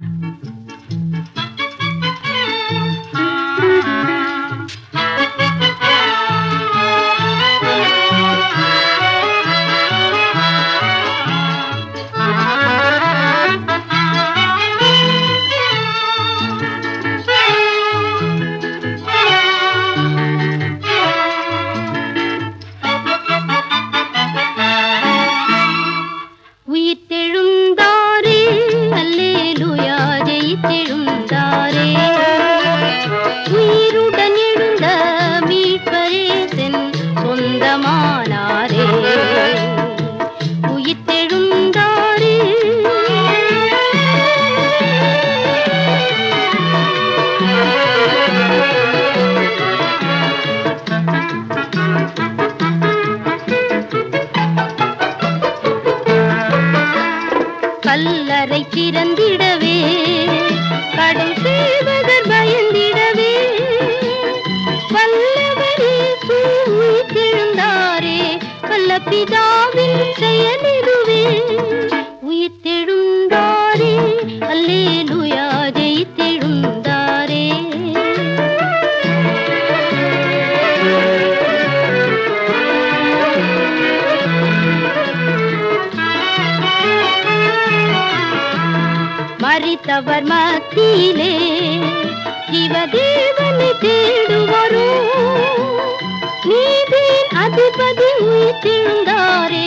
உயிர்த்தெழுந்தாரே கல்லறை திறந்திடவே கடும் செய்வதர் பயந்திடவே வல்லவரே உயிர்த்தெழுந்தாரே வல்ல பிதாவின் செயலே மறித்தவர் மத்தியிலே சிவதேவனை தேடுவரோ. நீதியின் அதிபதி உயிர்த்தெழுந்தாரே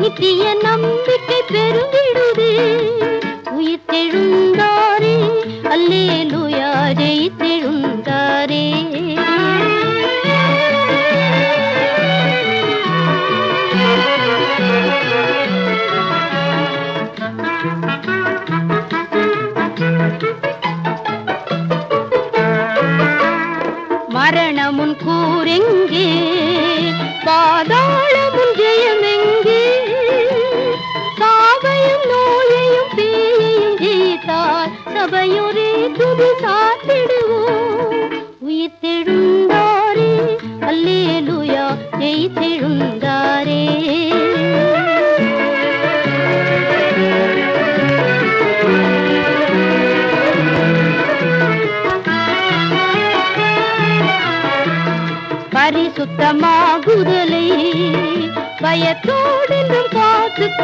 நித்திய நம்பிக்கை பெருகிடுதே உயிர்த்தெழுந்த கூரெங்கே பாதாளமும் ஜெயமெங்கே. சாவையும் நோயையும் பேயையும் ஜெயித்தார் சபையொரே துதிசார் பரிசுத்தமாகுதலை பயத்தோடு காத்துக்